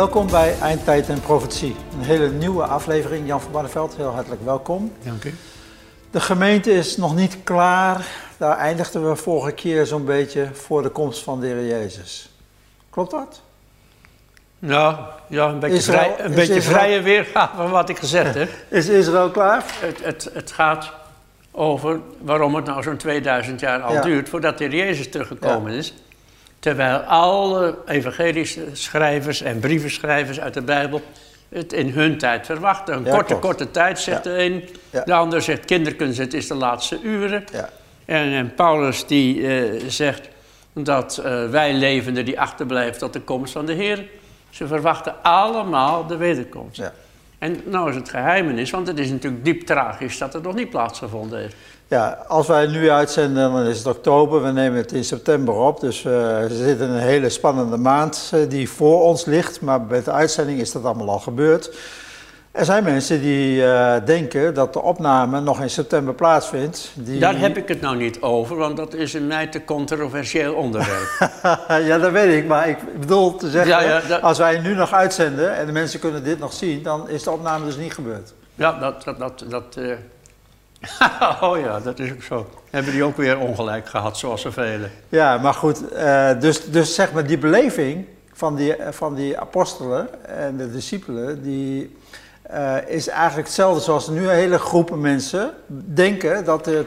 Welkom bij Eindtijd en Profetie. Een hele nieuwe aflevering. Jan van Barneveld, heel hartelijk welkom. Dank u. De gemeente is nog niet klaar. Daar eindigden we vorige keer zo'n beetje voor de komst van de Heer Jezus. Klopt dat? Nou, ja, een beetje, Israël- vrij, een beetje Israël- vrije weergave van wat ik gezegd heb. Is Israël klaar? Het, het, het gaat over waarom het nou zo'n 2000 jaar al Ja. duurt voordat de Heer Jezus teruggekomen is. Terwijl alle evangelische schrijvers en brievenschrijvers uit de Bijbel het in hun tijd verwachten. Een Ja, korte, klopt. korte tijd, zegt Ja. de een. Ja. De ander zegt kinderkunst, het is de laatste uren. Ja. En, en Paulus die eh, zegt dat eh, wij levenden die achterblijven tot de komst van de Heer. Ze verwachten allemaal de wederkomst. Ja. En nou is het geheimenis, want het is natuurlijk diep tragisch dat het nog niet plaatsgevonden heeft. Ja, als wij nu uitzenden, dan is het oktober. We nemen het in september op. Dus eh, we zitten in een hele spannende maand eh, die voor ons ligt. Maar met de uitzending is dat allemaal al gebeurd. Er zijn mensen die eh, denken dat de opname nog in september plaatsvindt. Die... Daar heb ik het nou niet over, want dat is een mij te controversieel onderwerp. ja, dat weet ik. Maar ik bedoel te zeggen, Ja, ja, dat- als wij nu nog uitzenden en de mensen kunnen dit nog zien, dan is de opname dus niet gebeurd. ja, dat... dat, dat, dat eh, oh ja, dat is ook zo. Hebben die ook weer ongelijk gehad, zoals zoveel. Ja, maar goed, eh, dus, dus zeg maar die beleving van die, van die apostelen en de discipelen, die eh, is eigenlijk hetzelfde zoals nu een hele groepen mensen denken dat de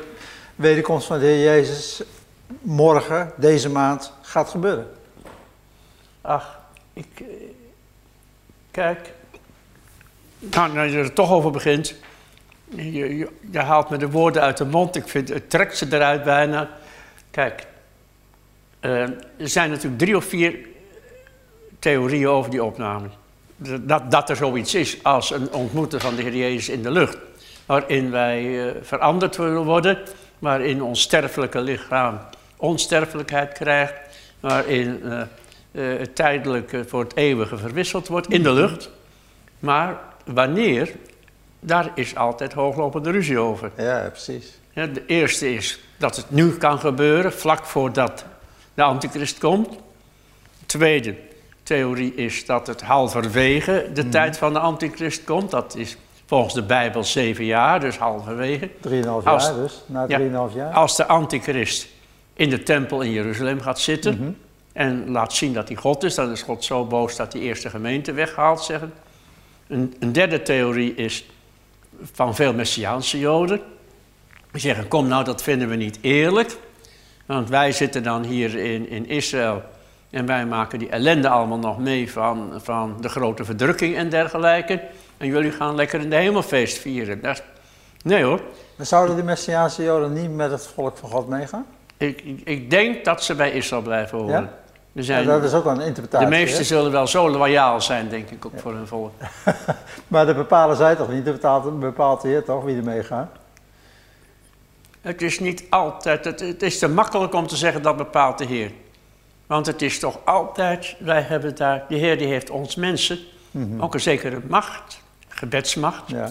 wederkomst van de Heer Jezus morgen, deze maand, gaat gebeuren. Ach, ik. eh, Kijk. Nou, nou je er toch over begint. Je, haalt me de woorden uit de mond. Ik vind, het trekt ze eruit bijna. Kijk. eh, er zijn natuurlijk drie of vier theorieën over die opname. Dat, dat er zoiets is als een ontmoeten van de Heer Jezus in de lucht. Waarin wij eh, veranderd worden. Waarin ons sterfelijke lichaam onsterfelijkheid krijgt. Waarin eh, het tijdelijke voor het eeuwige verwisseld wordt in de lucht. Maar wanneer, daar is altijd hooglopende ruzie over. Ja, precies. Ja, de eerste is dat het nu kan gebeuren, vlak voordat de antichrist komt. De tweede theorie is dat het halverwege de tijd van de antichrist komt. Dat is volgens de Bijbel zeven jaar, dus halverwege. Drieënhalf Als- jaar dus, na Ja. drieënhalf jaar. Als de antichrist in de tempel in Jeruzalem gaat zitten Mhm. en laat zien dat hij God is, dan is God zo boos dat hij eerst de gemeente weghaalt, zeggen. Een, een derde theorie is van veel Messiaanse Joden. Die zeggen, kom nou, dat vinden we niet eerlijk. Want wij zitten dan hier in, in Israël en wij maken die ellende allemaal nog mee van, van de grote verdrukking en dergelijke. En jullie gaan lekker in de hemelfeest vieren. Dat nee hoor, Maar zouden die Messiaanse Joden niet met het volk van God meegaan? ik, ik, ik denk dat ze bij Israël blijven horen. Ja? Er Ja, dat is ook wel een de interpretatie. meesten hè? zullen wel zo loyaal zijn, denk ik, ook voor hun volk. Maar dat bepalen zij toch niet? Dat bepaalt, bepaalt de Heer toch wie er meegaat? Het is niet altijd, het, het is te makkelijk om te zeggen dat bepaalt de Heer. Want het is toch altijd, wij hebben daar, de Heer die heeft ons mensen ook een zekere macht, gebedsmacht, Ja,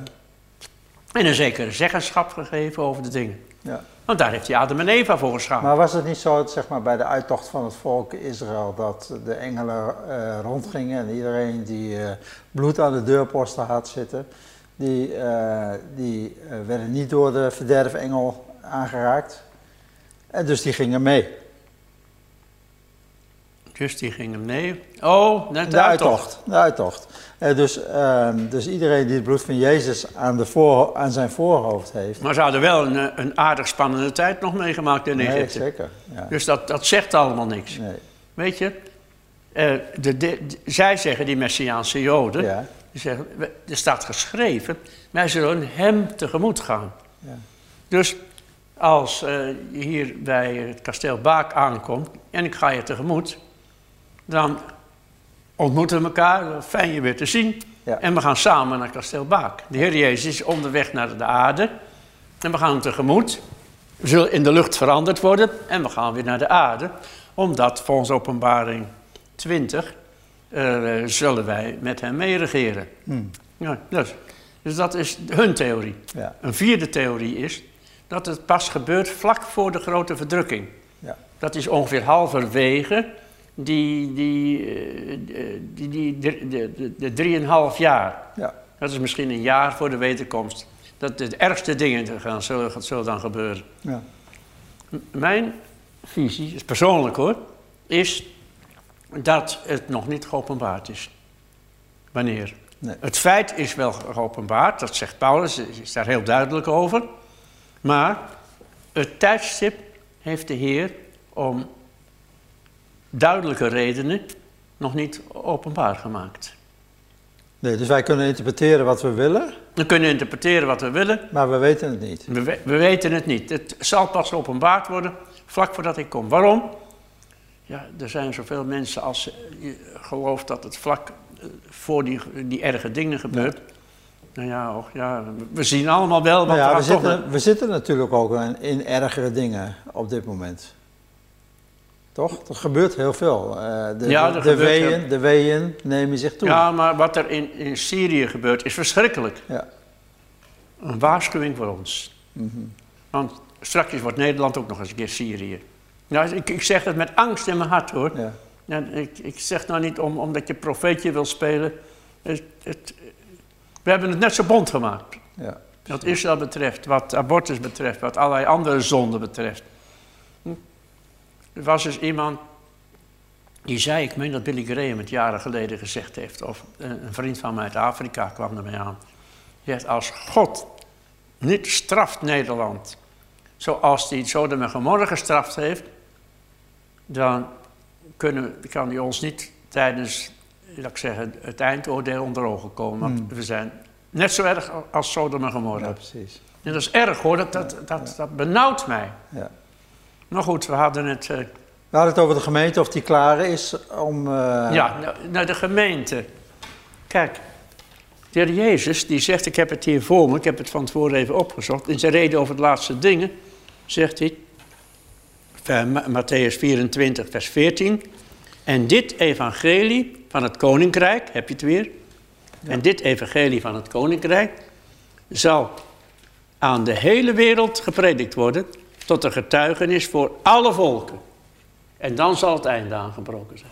en een zekere zeggenschap gegeven over de dingen. ja. Want daar heeft hij Adam en Eva voor geschapen. Maar was het niet zo, zeg maar, bij de uittocht van het volk Israël, dat de engelen eh, rondgingen en iedereen die eh, bloed aan de deurposten had zitten, die, eh, die werden niet door de verderfengel aangeraakt. En dus die gingen mee. Dus die gingen mee. Oh, net De uittocht. De uittocht. Eh, dus, ehm, dus iedereen die het bloed van Jezus aan, de voor, aan zijn voorhoofd heeft. Maar ze hadden wel een, een aardig spannende tijd nog meegemaakt in Nee, Egypte. zeker. Ja. Dus dat, dat zegt allemaal niks. Nee. Weet je, eh, de, de- de- zij zeggen, die Messiaanse Joden, Ja. die zeggen, er staat geschreven, wij zullen hem tegemoet gaan. Ja. Dus als eh, je hier bij het kasteel Baak aankomt en ik ga je tegemoet, dan ontmoeten we elkaar, fijn je weer te zien. Ja. En we gaan samen naar kasteel Baak. De Heer Jezus is onderweg naar de aarde en we gaan hem tegemoet. We zullen in de lucht veranderd worden en we gaan weer naar de aarde. Omdat volgens openbaring 20 eh, zullen wij met hem meeregeren. Hmm. Ja, dus, dus dat is hun theorie. Ja. Een vierde theorie is dat het pas gebeurt vlak voor de grote verdrukking. Ja. Dat is ongeveer halverwege die, die, eh, die, die, de, de, de, drieënhalf jaar. Ja. Dat is misschien een jaar voor de wederkomst. Dat de ergste dingen gaan, zullen, zullen dan gebeuren. Ja. Mijn visie, is persoonlijk hoor, is dat het nog niet geopenbaard is. Wanneer? Nee. Het feit is wel geopenbaard, dat zegt Paulus, is daar heel duidelijk over. Maar het tijdstip heeft de Heer om duidelijke redenen nog niet openbaar gemaakt. Nee, dus wij kunnen interpreteren wat we willen, We kunnen interpreteren wat we willen, maar we weten het niet. we, we- we weten het niet. Het zal pas openbaard worden vlak voordat ik kom. Waarom? Ja, er zijn zoveel mensen als je gelooft dat het vlak eh, voor die, die erge dingen gebeurt. Nou ja, och, ja, we zien allemaal wel wat Nou ja, we, zitten, we zitten natuurlijk ook in, in ergere dingen op dit moment. Toch? Er gebeurt heel veel. Eh, de, Ja, de, de weeën, de weeën nemen zich toe. Ja, maar wat er in, in Syrië gebeurt is verschrikkelijk. Ja. Een waarschuwing voor ons. Mhm. Want straks wordt Nederland ook nog eens een keer Syrië. Nou, ik, ik zeg het met angst in mijn hart hoor. Ja. Ja, ik, ik zeg nou niet om, omdat je profeetje wil spelen. Het, het- we hebben het net zo bond gemaakt. Ja. Wat Israël betreft, wat abortus betreft, wat allerlei andere zonden betreft. Er was dus iemand die zei, ik meen dat Billy Graham het jaren geleden gezegd heeft, of een, een vriend van mij uit Afrika kwam ermee aan. Die zegt, als God niet straft Nederland, zoals hij Sodom en Gomorra gestraft heeft, dan kunnen, kan hij ons niet tijdens, laat ik zeggen, het eindoordeel onder ogen komen. Want Hmm. we zijn net zo erg als Sodom en Gomorra. ja, precies. En dat is erg hoor, dat, dat, dat, dat benauwt mij. Ja. Maar goed, we hadden het. eh, We hadden het over de gemeente of die klaar is om... eh, ja, nou, naar de gemeente. Kijk, de heer Jezus die zegt, ik heb het hier voor me, ik heb het van tevoren even opgezocht. In zijn reden over de laatste dingen zegt hij, Ma- Matthäus 24, vers 14. En dit evangelie van het koninkrijk, heb je het weer? En dit evangelie van het koninkrijk zal aan de hele wereld gepredikt worden tot een getuigenis voor alle volken. En dan zal het einde aangebroken zijn.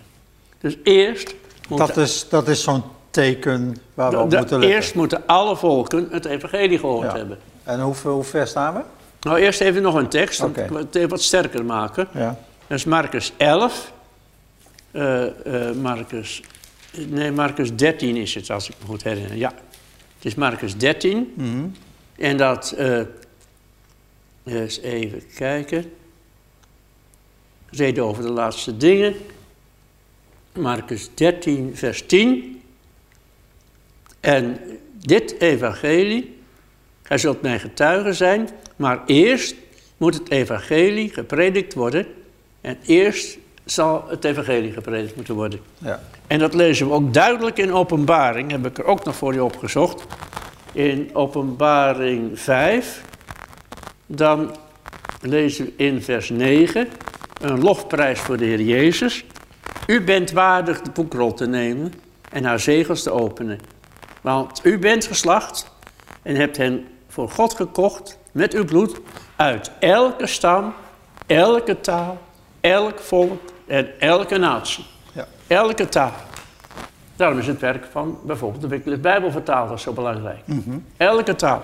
Dus eerst dat is, dat is zo'n teken waar we op moeten letten. eerst moeten alle volken het evangelie gehoord Ja. hebben. En hoe, hoe ver staan we? Nou, eerst even nog een tekst, ik wil het even wat sterker maken. Ja. Dat is Marcus 11. Eh, eh, Marcus, nee, Marcus 13 is het, als ik me goed herinner. Ja, het is Marcus 13. Mhm. En dat, eh, eens even kijken. Reden over de laatste dingen. Marcus 13, vers 10. En dit evangelie, gij zult mijn getuige zijn, maar eerst moet het evangelie gepredikt worden. En eerst zal het evangelie gepredikt moeten worden. ja. En dat lezen we ook duidelijk in openbaring, heb ik er ook nog voor je opgezocht. In openbaring 5, dan lezen we in vers 9 een lofprijs voor de Heer Jezus. U bent waardig de boekrol te nemen en haar zegels te openen. Want u bent geslacht en hebt hen voor God gekocht met uw bloed uit elke stam, elke taal, elk volk en elke natie. Ja. Elke taal. Daarom is het werk van bijvoorbeeld de Wycliffe Bijbelvertaler zo belangrijk. Elke taal.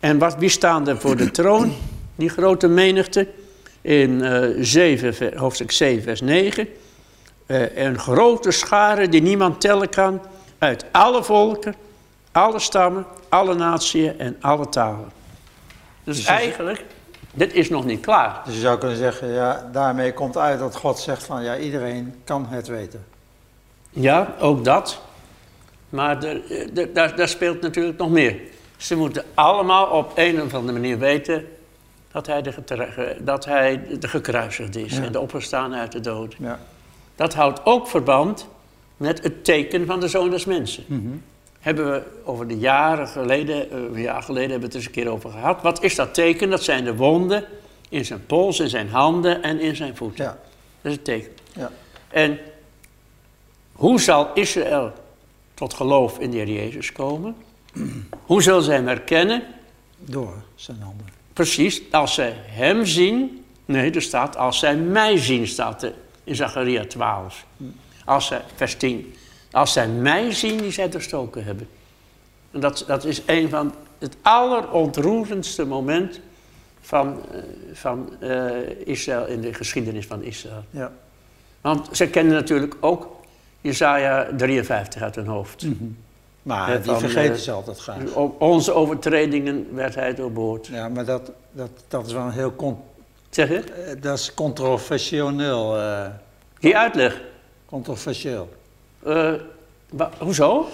En wat, wie staan er voor de troon? Die grote menigte. In eh 7, ver- hoofdstuk 7, vers 9. Eh, een grote schare die niemand tellen kan. Uit alle volken, alle stammen, alle naties en alle talen. Dus Dus eigenlijk, dit is nog niet klaar. Dus je zou kunnen zeggen, ja, daarmee komt uit dat God zegt van, ja, iedereen kan het weten. Ja, ook dat. Maar daar speelt natuurlijk nog meer. Ze moeten allemaal op een of andere manier weten dat hij de, dat hij de gekruisigde is Ja. en de opgestaan uit de dood. Ja. Dat houdt ook verband met het teken van de zoon des mensen. Mhm. Hebben we over de jaren geleden, eh, een jaar geleden hebben we het eens een keer over gehad. Wat is dat teken? Dat zijn de wonden in zijn pols, in zijn handen en in zijn voeten. Ja. Dat is het teken. Ja. En hoe zal Israël tot geloof in de Heer Jezus komen? Hoe zal zij hem herkennen? Door zijn handen. Precies, als zij hem zien. Nee, er staat als zij mij zien, staat er in Zacharia 12. Als zij, vers 10. Als zij mij zien die zij doorstoken hebben. En dat, dat is een van het allerontroerendste moment van, eh, van eh, Israël in de geschiedenis van Israël. Ja. Want ze kennen natuurlijk ook Jezaja 53 uit hun hoofd. Maar die van, vergeten eh, ze altijd graag. Onze overtredingen werd hij doorboord. Ja, maar dat, dat, dat is wel een heel con- Zeg je? eh, dat is controversieel. eh, Die uitleg. controversieel. Eh, wa- hoezo?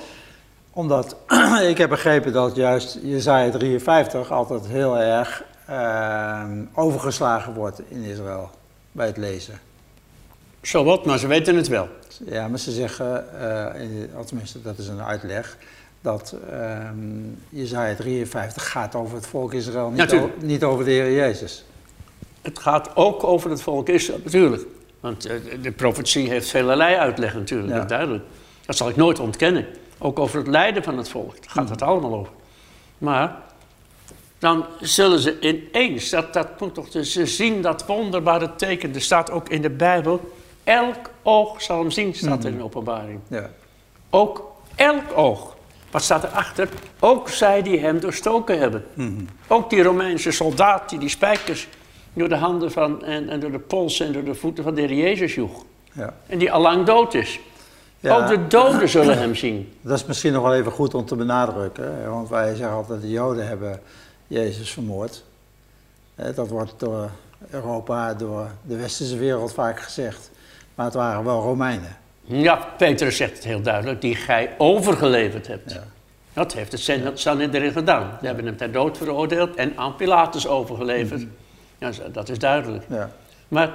Omdat ik heb begrepen dat juist Jezaja 53 altijd heel erg eh, overgeslagen wordt in Israël bij het lezen. Zo wat, maar ze weten het wel. Ja, maar ze zeggen, of tenminste dat is een uitleg, dat ehm Jezaja 53 gaat over het volk Israël, niet, over de Heer Jezus. Het gaat ook over het volk Israël, natuurlijk. Want eh, de profetie heeft velerlei uitleg natuurlijk, Ja. dat duidelijk. Dat zal ik nooit ontkennen. Ook over het lijden van het volk, daar gaat het allemaal over. Maar dan zullen ze ineens, dat, dat moet toch, ze zien dat wonderbare teken. Er staat ook in de Bijbel, elk oog zal hem zien, staat er in de openbaring. Ja. Ook elk oog. Wat staat erachter? Ook zij die hem doorstoken hebben. Ook die Romeinse soldaat die die spijkers door de handen van en, en door de polsen en door de voeten van de Heer Jezus joeg. Ja. En die allang dood is. Ja. Ook de doden zullen hem zien. Dat is misschien nog wel even goed om te benadrukken, hè, want wij zeggen altijd de Joden hebben Jezus vermoord. Dat wordt door Europa, door de westerse wereld vaak gezegd. Maar het waren wel Romeinen. Ja, Petrus zegt het heel duidelijk, die gij overgeleverd hebt. Ja. Dat heeft het Sanhedrin gedaan. Die hebben hem ter dood veroordeeld en aan Pilatus overgeleverd. Ja, zo- dat is duidelijk. Ja. Maar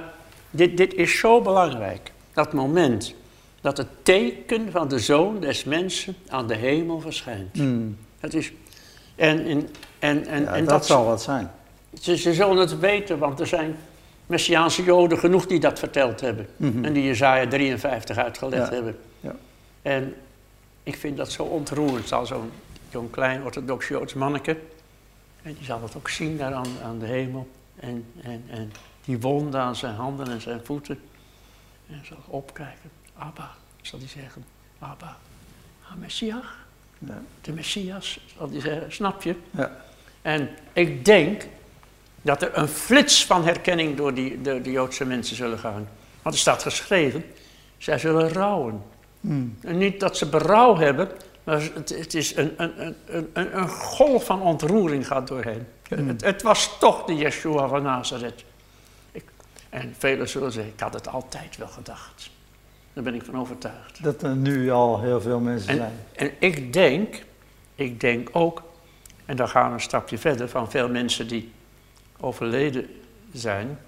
dit, dit is zo belangrijk. Dat moment dat het teken van de Zoon des Mensen aan de hemel verschijnt. Hmm. Dat is... En, en, en, en, Ja, en dat, zal wat zijn. ze, ze zullen het weten, want er zijn Messiaanse Joden genoeg die dat verteld hebben. En die Jezaja 53 uitgelegd Ja. hebben. Ja. En ik vind dat zo ontroerend, al zo'n zo'n klein orthodox Joods manneke. En die zal het ook zien daar aan, aan de hemel. En, en, en die wonden aan zijn handen en zijn voeten. En zal opkijken. Abba, zal hij zeggen. Abba, ah, Messias. Ja. De Messias, zal hij zeggen. Snap je? Ja. En ik denk dat er een flits van herkenning door die, de, de Joodse mensen zullen gaan. Want er staat geschreven, zij zullen rouwen. Hmm. En niet dat ze berouw hebben, maar het, het is een, een, een, een, een golf van ontroering gaat doorheen. Het, het was toch de Yeshua van Nazareth. Ik, en velen zullen zeggen, ik had het altijd wel gedacht. Daar ben ik van overtuigd. Dat er nu al heel veel mensen En, zijn. en ik denk, ik denk ook, en dan gaan we een stapje verder, van veel mensen die overleden zijn,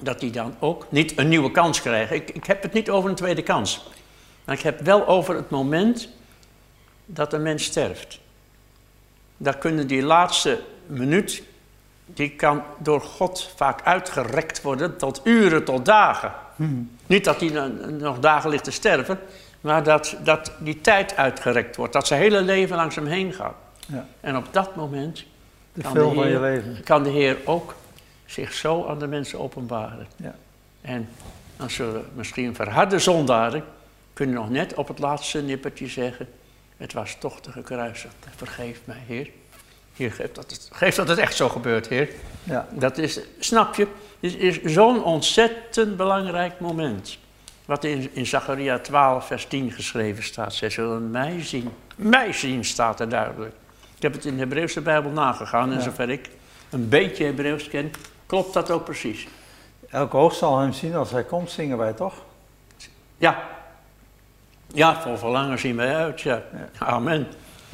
dat die dan ook niet een nieuwe kans krijgen. Ik, ik heb het niet over een tweede kans. Maar ik heb wel over het moment dat een mens sterft. Daar kunnen die laatste minuut, die kan door God vaak uitgerekt worden tot uren, tot dagen. Niet dat hij dan nog dagen ligt te sterven, maar dat, dat die tijd uitgerekt wordt. Dat zijn hele leven langs hem heen gaat. Ja. En op dat moment De kan film de van je Heer- leven. kan de Heer ook zich zo aan de mensen openbaren. Ja. En dan zullen misschien verharde zondaren kunnen nog net op het laatste nippertje zeggen: Het was toch te gekruisigd. Vergeef mij, Heer. Heer, geef dat het, geef dat het echt zo gebeurt, Heer. Ja. Dat is, snap je? Dit is zo'n ontzettend belangrijk moment. Wat in, in Zacharia 12, vers 10 geschreven staat. Zij zullen mij zien. Mij zien staat er duidelijk. Ik heb het in de Hebreeuwse Bijbel nagegaan. En Ja. zover ik een beetje Hebreeuws ken, klopt dat ook precies. Elke oog zal hem zien als hij komt, zingen wij toch? Ja. Ja, voor verlangen zien wij uit, ja. Amen.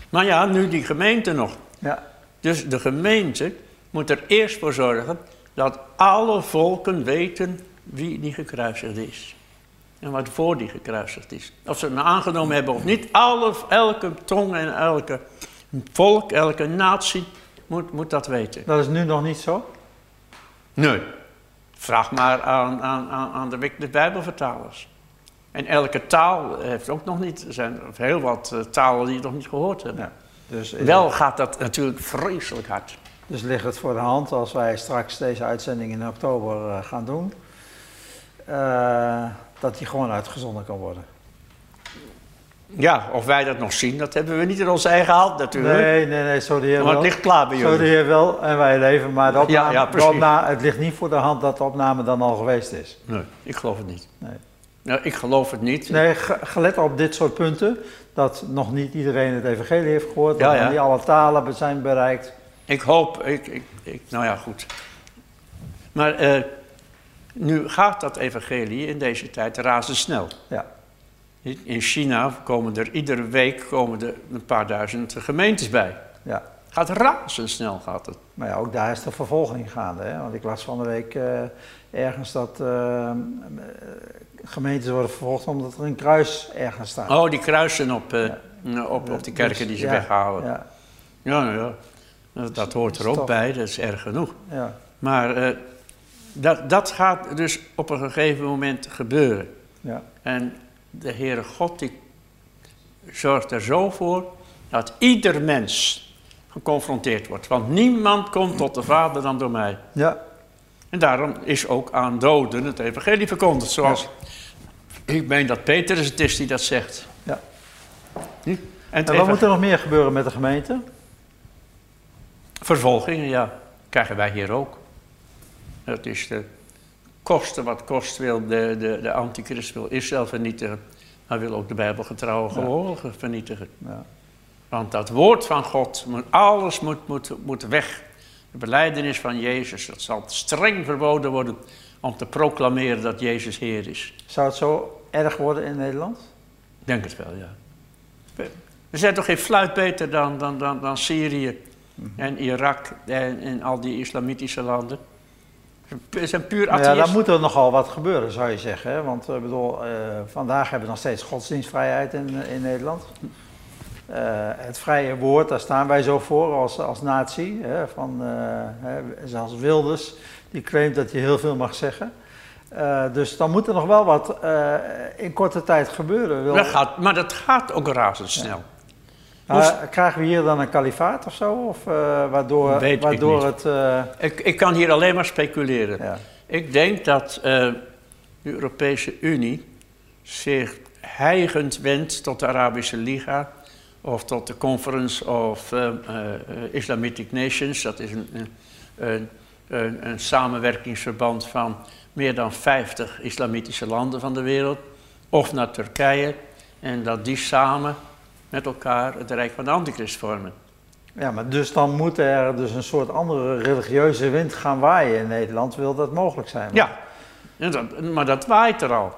Maar ja, nu die gemeente nog. Ja. Dus de gemeente moet er eerst voor zorgen dat alle volken weten wie die gekruisigd is. En wat voor die gekruisigd is. Of ze het nou aangenomen hebben of niet, alle, elke tong en elke volk, elke natie moet, moet dat weten. Dat is nu nog niet zo? Nee. Vraag maar aan, aan, aan, de, Bijbelvertalers. En elke taal heeft ook nog niet, er zijn heel wat eh, talen die je nog niet gehoord hebben. Ja. Dus, is Wel gaat dat natuurlijk vreselijk hard. Dus ligt het voor de hand als wij straks deze uitzending in oktober eh, gaan doen. eh, dat die gewoon uitgezonden kan worden. Ja, of wij dat nog zien, dat hebben we niet in onze eigen hand natuurlijk. Nee, nee, nee, zo de heer wel. het ligt klaar bij Zo de jullie. heer wel en wij leven, maar de opname, Ja, ja, de het ligt niet voor de hand dat de opname dan al geweest is. Nee, ik geloof het niet. Nee. Nou, ik geloof het niet. Nee, ge- gelet op dit soort punten, dat nog niet iedereen het evangelie heeft gehoord, Ja, dat ja. niet alle talen zijn bereikt. Ik hoop, ik, ik, ik, nou ja, goed. Maar eh, nu gaat dat evangelie in deze tijd razendsnel. Ja, In China komen er iedere week komen er een paar duizend gemeentes bij. ja. Gaat razendsnel gaat het. Maar ja, ook daar is de vervolging gaande. Hè? Want ik las van de week eh, ergens dat eh, eh, gemeentes worden vervolgd omdat er een kruis ergens staat. Oh, die kruisen op, eh, op, op die kerken die ze ja, weghalen. Ja, Ja, ja. Dat, dat hoort er ook bij, dat is erg genoeg. ja, Maar dat, dat gaat dus op een gegeven moment gebeuren. ja. En de Heere God die zorgt er zo voor dat ieder mens geconfronteerd wordt. Want niemand komt tot de Vader dan door mij. ja. En daarom is ook aan doden het evangelie verkondigd. Zoals ik meen dat Petrus het is die dat zegt. Ja. Hm? En wat moet er nog meer gebeuren met de gemeente? Vervolgingen, ja, krijgen wij hier ook. Dat is de kosten wat kost wil de, de, de antichrist wil Israël vernietigen. Hij wil ook de Bijbelgetrouwe gelovigen vernietigen. Ja. Want dat woord van God, alles moet, moet, moet weg. De beleidenis van Jezus, dat zal streng verboden worden om te proclameren dat Jezus Heer is. Zou het zo erg worden in Nederland? Ik denk het wel, ja. Er zijn toch geen fluit beter dan, dan, dan, dan Syrië en Irak en, en al die islamitische landen. Zijn puur Nou ja, atheïsten. daar moet er nogal wat gebeuren, zou je zeggen. Hè? Want ik bedoel, eh, vandaag hebben we nog steeds godsdienstvrijheid in, in Nederland. Eh, het vrije woord, daar staan wij zo voor als, als natie. Hè? Van, eh, hè, zelfs Wilders, die claimt dat je heel veel mag zeggen. Eh, dus dan moet er nog wel wat eh, in korte tijd gebeuren. Wil, Dat gaat, maar dat gaat ook razendsnel. Maar krijgen we hier dan een kalifaat of zo? Of, eh, waardoor Weet ik waardoor niet. het... eh, Ik, ik kan hier alleen maar speculeren. ja. Ik denk dat de Europese Unie zich heigend wendt tot de Arabische Liga of tot de Conference of Islamitic Nations. Dat is een, een, een samenwerkingsverband van meer dan 50 islamitische landen van de wereld. Of naar Turkije. En dat die samen met elkaar het Rijk van de Antichrist vormen. Ja, maar dus dan moet er dus een soort andere religieuze wind gaan waaien in Nederland, wil dat mogelijk zijn? Ja, en dat, maar dat waait er al.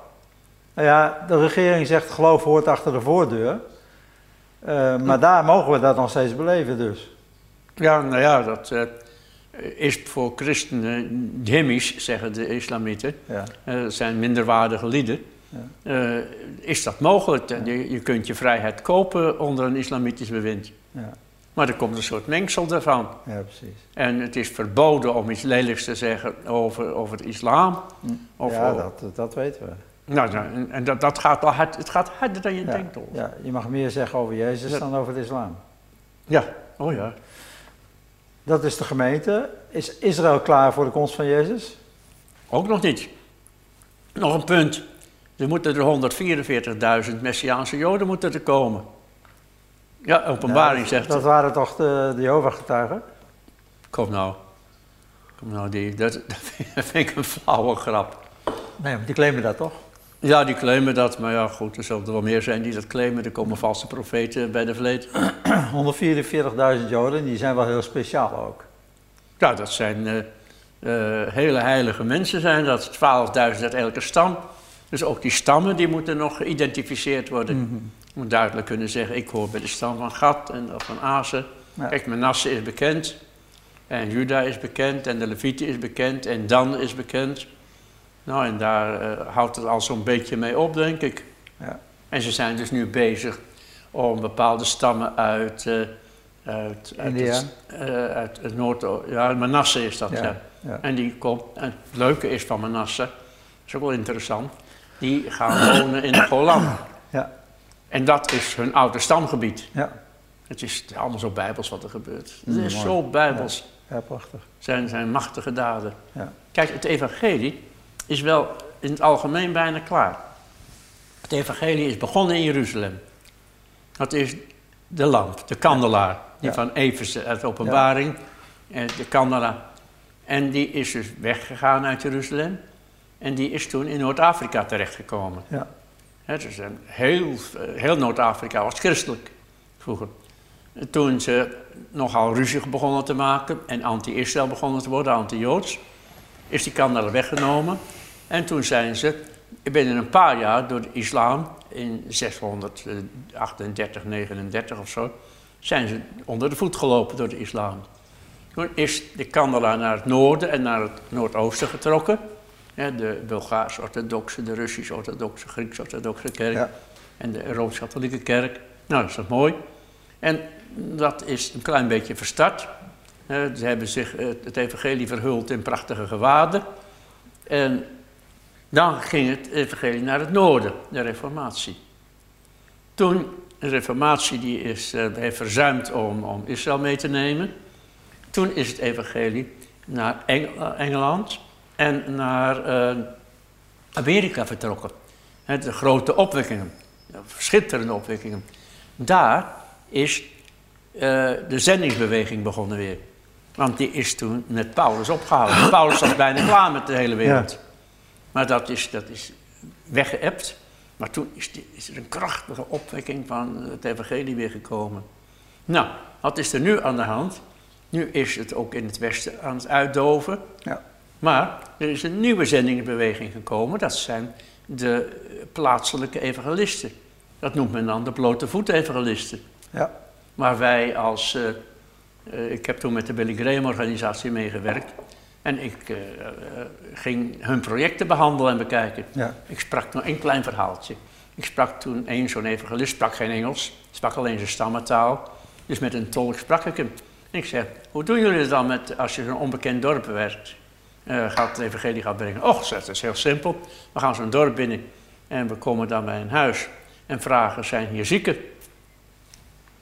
Nou ja, de regering zegt geloof hoort achter de voordeur. Eh, maar daar mogen we dat nog steeds beleven dus. Ja, nou ja, dat eh, is voor christenen dhimmisch, zeggen de islamieten. Ja, Eh, dat zijn minderwaardige lieden. Eh, is dat mogelijk? Je, je kunt je vrijheid kopen onder een islamitisch bewind. ja, Maar er komt een soort mengsel daarvan. ja precies. En het is verboden om iets lelijks te zeggen over, over de islam. Of, ja, dat, dat weten we. Nou, nou, en- dat, dat gaat al hard, het gaat harder dan je Ja, denkt. Ja, je mag meer zeggen over Jezus Ja. dan over de islam. Ja, oh ja. Dat is de gemeente. Is Israël klaar voor de komst van Jezus? Ook nog niet. Nog een punt. Er moeten er 144.000 Messiaanse Joden moeten er komen. Ja, openbaring Ja, zegt Dat waren toch de, Jehovah-getuigen? Kom nou. Kom nou, die, dat, dat vind ik een flauwe grap. Nee, want die claimen dat toch? Ja, die claimen dat, maar ja goed, er zullen er wel meer zijn die dat claimen. Er komen valse profeten bij de vleet. 144.000 Joden, die zijn wel heel speciaal ook. Ja, dat zijn eh, eh, hele heilige mensen zijn dat. 12.000 uit elke stam. Dus ook die stammen die moeten nog geïdentificeerd worden. Mhm. Je moet duidelijk kunnen zeggen, ik hoor bij de stam van Gad en van Asen. Ja. Kijk, Manasse is bekend. En Juda is bekend. En de Levieten is bekend. En Dan is bekend. Nou, en daar eh, houdt het al zo'n beetje mee op, denk ik. Ja. En ze zijn dus nu bezig om bepaalde stammen uit... eh uit, uit, het, uit het noord... Ja, Manasse is dat, ja. Ja, ja. En die komt... En het leuke is van Manasse, dat is ook wel interessant... Die gaan wonen in de Golan. Ja, En dat is hun oude stamgebied. ja, Het is allemaal zo bijbels wat er gebeurt. Het Mm, is mooi. zo bijbels. ja, prachtig. Zijn, zijn machtige daden. Ja. Kijk, het evangelie is wel in het algemeen bijna klaar. Het evangelie is begonnen in Jeruzalem. Dat is de lamp, de kandelaar, die van Efeze uit de openbaring, eh, de kandelaar. En die is dus weggegaan uit Jeruzalem. En die is toen in Noord-Afrika terechtgekomen. Ja. Hè, dus heel, heel Noord-Afrika was christelijk vroeger. En Toen ze nogal ruzie begonnen te maken en anti-Israël begonnen te worden, anti-Joods, is die kandelaar weggenomen. En toen zijn ze binnen een paar jaar door de islam, in 638, 39 of zo, zijn ze onder de voet gelopen door de islam. Toen is de kandelaar naar het noorden en naar het noordoosten getrokken. De Bulgaars-orthodoxe, de Russisch-orthodoxe, Grieks-orthodoxe kerk Ja. en de Rooms-katholieke kerk. Nou, dat is toch mooi. En dat is een klein beetje verstart. Ze hebben zich eh, het evangelie verhuld in prachtige gewaden. En dan ging het evangelie naar het noorden, de reformatie. Toen, de reformatie die is, eh, heeft verzuimd om, om Israël mee te nemen. Toen is het evangelie naar Eng- Engeland en naar eh, Amerika vertrokken. De grote opwekkingen, de schitterende opwekkingen. Daar is eh, de zendingsbeweging begonnen weer. Want die is toen met Paulus opgehouden. Paulus was bijna klaar met de hele wereld. Maar dat is, dat is weggeëpt. Maar toen is, die- is er een krachtige opwekking van het evangelie weer gekomen. Nou, wat is er nu aan de hand? Nu is het ook in het Westen aan het uitdoven. Ja. Maar er is een nieuwe zendingsbeweging gekomen. Dat zijn de plaatselijke evangelisten. Dat noemt men dan de blote voet evangelisten. Ja. Maar wij als... eh, eh, ik heb toen met de Billy Graham organisatie meegewerkt. En ik eh, ging hun projecten behandelen en bekijken. Ja. Ik sprak nog een klein verhaaltje. Ik sprak toen een zo'n evangelist, sprak geen Engels, sprak alleen zijn stammentaal. Dus met een tolk sprak ik hem. En ik zeg, hoe doen jullie het dan met, als je zo'n onbekend dorp werkt? Eh, gaat het evangelie gaat brengen. Och, zegt, dat is heel simpel. We gaan zo'n dorp binnen en we komen dan bij een huis en vragen, zijn hier zieken?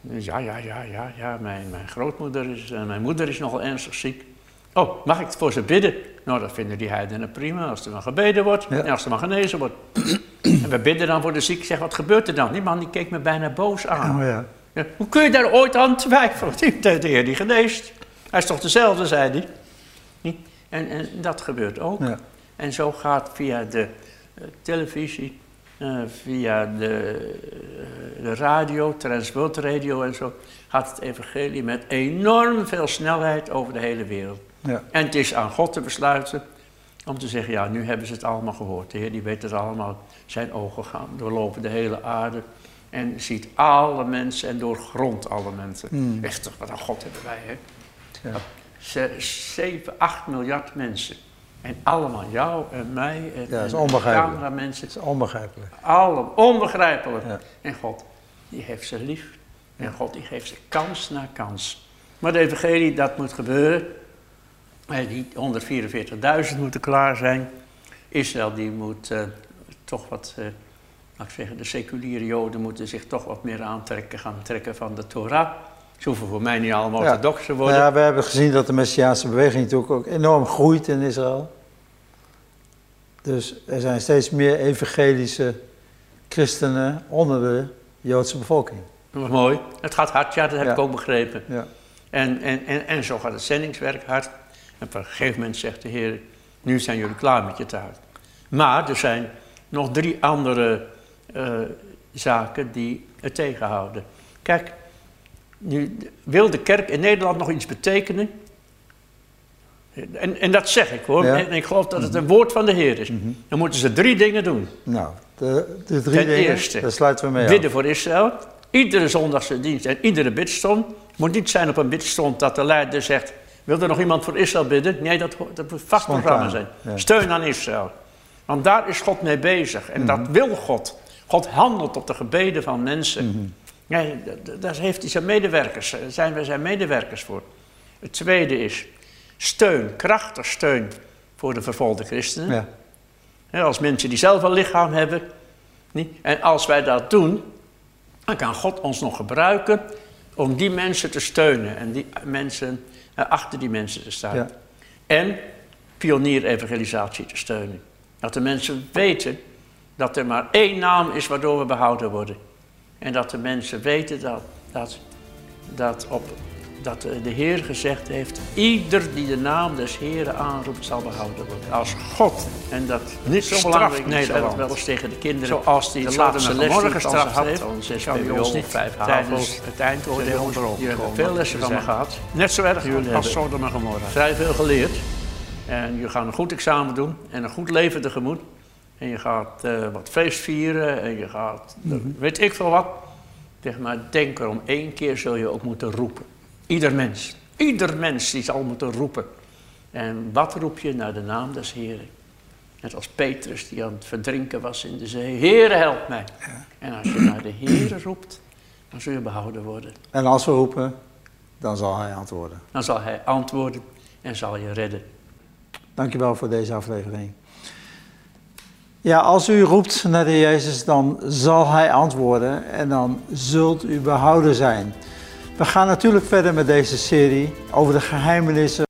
Dus ja, ja, ja, ja, ja, mijn, mijn grootmoeder is, en mijn moeder is nogal ernstig ziek. Oh, mag ik voor ze bidden? Nou, dat vinden die heidenen prima, als er maar gebeden wordt Ja. en als er maar genezen wordt. en we bidden dan voor de ziek, zeg, wat gebeurt er dan? Die man die keek me bijna boos aan. Oh ja. Ja, hoe kun je daar ooit aan twijfelen? De, de Heer die geneest. Hij is toch dezelfde, zei hij. En, en dat gebeurt ook. Ja. En zo gaat via de eh, televisie, eh, via de, eh, de radio, Transworld Radio en zo, gaat het evangelie met enorm veel snelheid over de hele wereld. Ja. En het is aan God te besluiten om te zeggen, ja, nu hebben ze het allemaal gehoord. De Heer die weet het allemaal. Zijn ogen gaan doorlopen de hele aarde en ziet alle mensen en doorgrondt alle mensen. Echt toch, wat een God hebben wij, hè? Ja. Ze- 7, 8 miljard mensen. En allemaal jou en mij en, Ja, dat is onbegrijpelijk. cameramensen. Het is onbegrijpelijk. Allen onbegrijpelijk. Ja. En God, die heeft ze lief. En God, die geeft ze kans na kans. Maar de evangelie, dat moet gebeuren. Die 144.000 moeten klaar zijn. Israël, die moet eh, toch wat, eh, laat ik zeggen, de seculiere joden moeten zich toch wat meer aantrekken, gaan trekken van de Torah. Ze hoeven voor mij niet allemaal Ja. orthodox te Nou worden. ja, we hebben gezien dat de Messiaanse beweging natuurlijk ook enorm groeit in Israël. Dus er zijn steeds meer evangelische christenen onder de Joodse bevolking. Dat was mooi. Het gaat hard, ja, dat heb Ja. ik ook begrepen. Ja. En, en, en, en zo gaat het zendingswerk hard. En op een gegeven moment zegt de Heer, nu zijn jullie klaar met je taak. Maar er zijn nog drie andere eh, zaken die het tegenhouden. Kijk, nu, wil de kerk in Nederland nog iets betekenen? En, en dat zeg ik hoor. Ja. En ik geloof dat het een woord van de Heer is. Mhm. Dan moeten ze drie dingen doen. Nou, de, de drie Ten dingen, eerste, daar sluiten we mee af. Bidden voor Israël. Iedere zondagse dienst en iedere bidstond. Het moet niet zijn op een bidstond dat de leider zegt... Wil er nog iemand voor Israël bidden? Nee, dat, dat moet vast programma zijn. ja. Steun aan Israël. Want daar is God mee bezig. En dat wil God. God handelt op de gebeden van mensen. Mhm. D- daar heeft hij zijn medewerkers. Daar zijn we zijn medewerkers voor. Het tweede is steun, krachtig steun voor de vervolgde christenen. Ja. Als mensen die zelf een lichaam hebben. Niet? En als wij dat doen, dan kan God ons nog gebruiken om die mensen te steunen en die mensen, eh, achter die mensen te staan. Ja. En pionierevangelisatie te steunen. Dat de mensen weten dat er maar één naam is waardoor we behouden worden. En dat de mensen weten dat, dat, dat, op, dat de Heer gezegd heeft: ieder die de naam des Heeren aanroept, zal behouden worden. Als God En dat Niet zo belangrijk Nederland. wel eens tegen de kinderen. zoals die de laatste les gestraft had, heeft, van 6 kan bij ons niet 5 tijdens het eindoordeel Je onderop hebt komen. veel lessen van me gehad. Net zo erg Jullie als Sodom en Gomorra. Vrij veel geleerd. En je gaat een goed examen doen en een goed leven tegemoet. En je gaat eh, wat feest vieren en je gaat, Mhm. weet ik veel wat. Zeg maar, denk erom, één keer zul je ook moeten roepen. Ieder mens. Ieder mens die zal moeten roepen. En wat roep je naar de naam des Heren? Net als Petrus die aan het verdrinken was in de zee. Heere, help mij. En als je naar de Heere roept, dan zul je behouden worden. En als we roepen, dan zal hij antwoorden. Dan zal hij antwoorden en zal je redden. Dankjewel voor deze aflevering. Ja, als u roept naar de Jezus, dan zal hij antwoorden en dan zult u behouden zijn. We gaan natuurlijk verder met deze serie over de geheimenissen